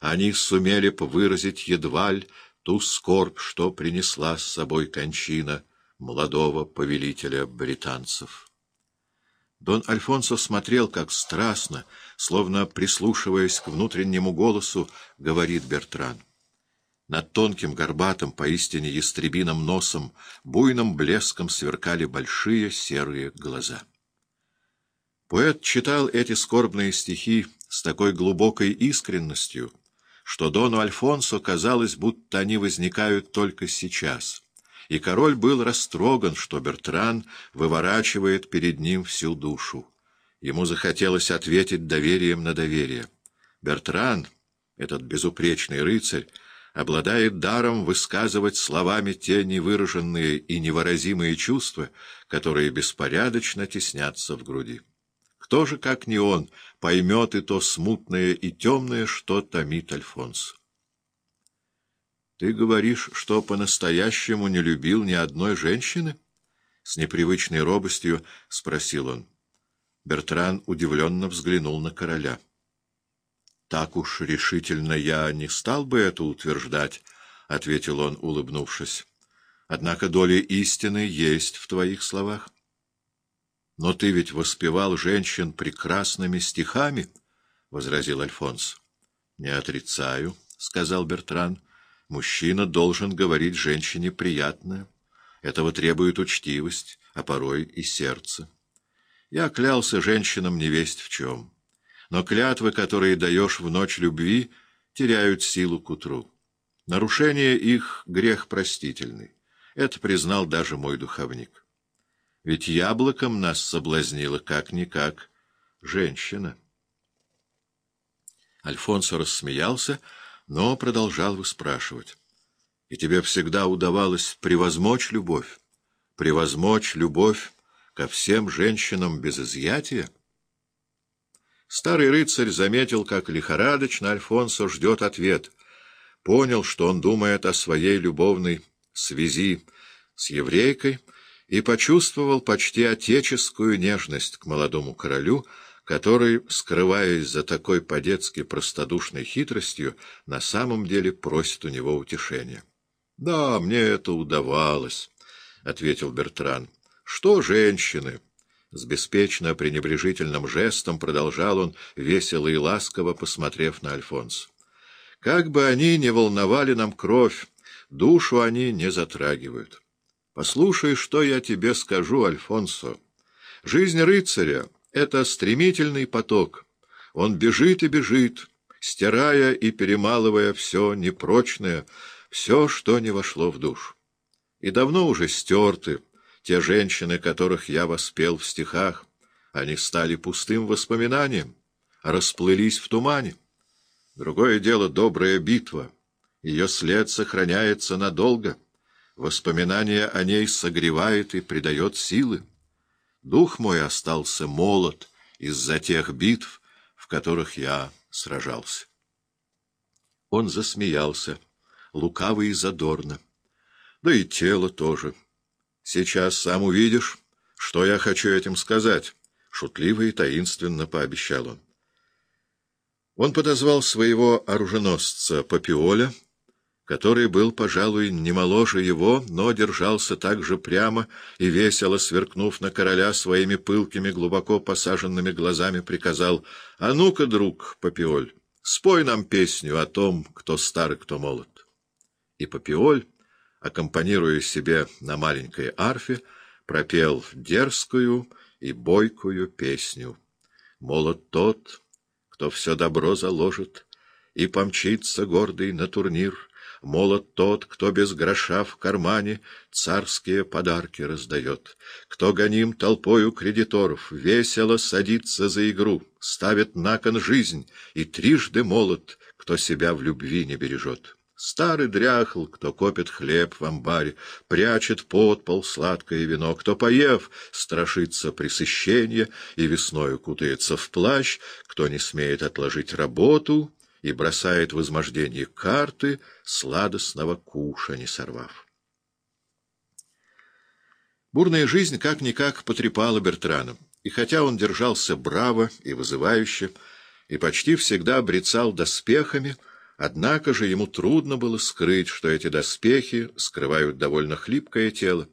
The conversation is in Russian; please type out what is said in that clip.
они сумели бы выразить едва ли ту скорбь, что принесла с собой кончина молодого повелителя британцев. Дон Альфонсо смотрел, как страстно, словно прислушиваясь к внутреннему голосу, говорит Бертран. Над тонким, горбатым, поистине ястребиным носом, буйным блеском сверкали большие серые глаза. Поэт читал эти скорбные стихи с такой глубокой искренностью, что Дону Альфонсо казалось, будто они возникают только сейчас, и король был растроган, что Бертран выворачивает перед ним всю душу. Ему захотелось ответить доверием на доверие. Бертран, этот безупречный рыцарь, обладает даром высказывать словами те невыраженные и невыразимые чувства, которые беспорядочно теснятся в груди. Кто же, как не он, поймет и то смутное и темное, что томит Альфонс? «Ты говоришь, что по-настоящему не любил ни одной женщины?» С непривычной робостью спросил он. Бертран удивленно взглянул на короля. «Так уж решительно я не стал бы это утверждать», — ответил он, улыбнувшись. «Однако доля истины есть в твоих словах». «Но ты ведь воспевал женщин прекрасными стихами», — возразил Альфонс. «Не отрицаю», — сказал Бертран. «Мужчина должен говорить женщине приятное. Этого требует учтивость, а порой и сердце. Я клялся женщинам невесть в чем». Но клятвы, которые даешь в ночь любви, теряют силу к утру. Нарушение их — грех простительный. Это признал даже мой духовник. Ведь яблоком нас соблазнила как-никак женщина. Альфонсо рассмеялся, но продолжал выспрашивать. И тебе всегда удавалось превозмочь любовь, превозмочь любовь ко всем женщинам без изъятия? Старый рыцарь заметил, как лихорадочно Альфонсо ждет ответ. Понял, что он думает о своей любовной связи с еврейкой, и почувствовал почти отеческую нежность к молодому королю, который, скрываясь за такой по-детски простодушной хитростью, на самом деле просит у него утешения. — Да, мне это удавалось, — ответил Бертран. — Что женщины? — с беспечно пренебрежительным жестом продолжал он, весело и ласково посмотрев на Альфонс. «Как бы они ни волновали нам кровь, душу они не затрагивают. Послушай, что я тебе скажу, Альфонсо. Жизнь рыцаря — это стремительный поток. Он бежит и бежит, стирая и перемалывая все непрочное, все, что не вошло в душу. И давно уже стерты, те женщины, которых я воспел в стихах, они стали пустым воспоминанием, расплылись в тумане. Другое дело — добрая битва. Ее след сохраняется надолго. Воспоминание о ней согревает и придает силы. Дух мой остался молод из-за тех битв, в которых я сражался. Он засмеялся, лукаво и задорно. Да и тело тоже — Сейчас сам увидишь, что я хочу этим сказать, — шутливо и таинственно пообещал он. Он подозвал своего оруженосца Папиоля, который был, пожалуй, не моложе его, но держался так же прямо и весело, сверкнув на короля своими пылкими, глубоко посаженными глазами, приказал «А ну-ка, друг Папиоль, спой нам песню о том, кто стар и кто молод». И Папиоль аккомпанируя себе на маленькой арфе, пропел дерзкую и бойкую песню. Молод тот, кто все добро заложит, и помчится гордый на турнир, Молод тот, кто без гроша в кармане царские подарки раздает, кто гоним толпою кредиторов, весело садится за игру, ставит на кон жизнь, и трижды молод, кто себя в любви не бережет. Старый дряхл, кто копит хлеб в амбаре, прячет под пол сладкое вино, кто, поев, страшится пресыщения и весною кутается в плащ, кто не смеет отложить работу и бросает в измождение карты, сладостного куша не сорвав. Бурная жизнь как-никак потрепала Бертрана, и хотя он держался браво и вызывающе, и почти всегда брецал доспехами, Однако же ему трудно было скрыть, что эти доспехи скрывают довольно хлипкое тело,